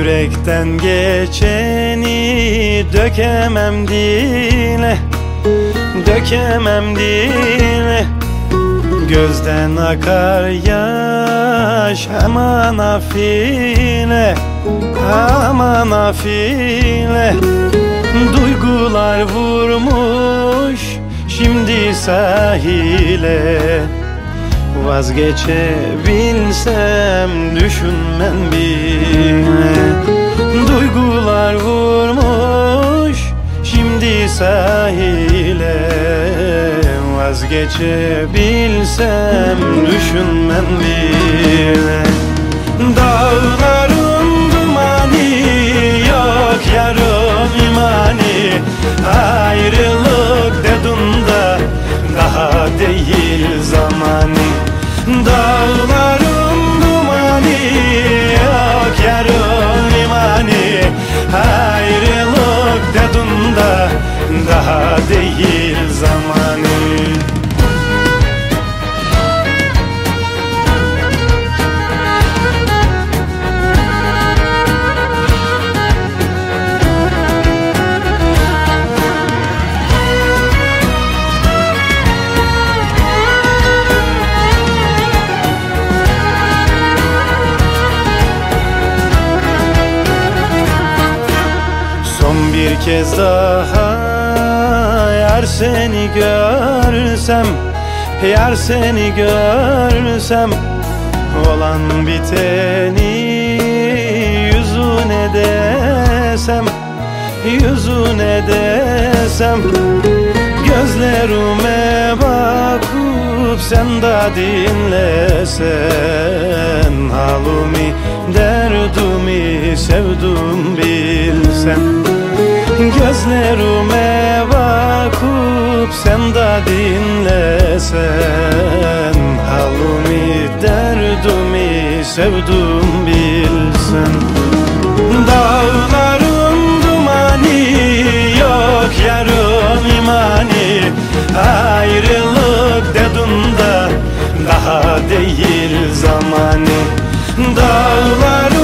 Yürekten geçeni dökemem dile Dökemem dile. Gözden akar yaş aman afile Aman afile. Duygular vurmuş şimdi sahile. Vazgeçebilsem düşünmem bile Duygular vurmuş şimdi sahile. Vazgeçebilsem düşünmem bile. Dağların dumanı yok yarım imani. Ayrılık dedun da daha değil zamanı. Dağların kez daha Yar seni görsem Yar seni görsem Olan biteni Yüzüne desem Yüzüne desem Gözlerime bakıp sen de dinlesen Halimi, derdimi sevdum bilsen Gözlerime bakıp sen de dinlesen. Halimi, derdimi sevdum bilsen. Dağların dumanı yok yarım imani. Ayrılık dedun da daha değil zamanı. Dağların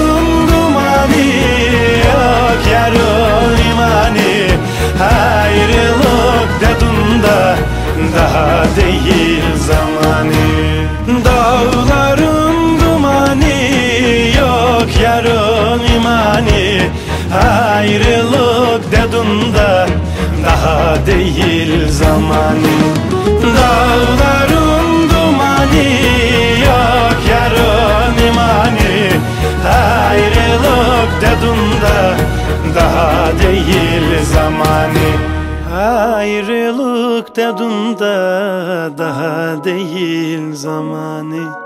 Ayrılık dedun da daha değil zamanı. Dağların dumanı yok yarım imani. Ayrılık dedun da daha değil zamanı. Ayrılık dedun da daha değil zamanı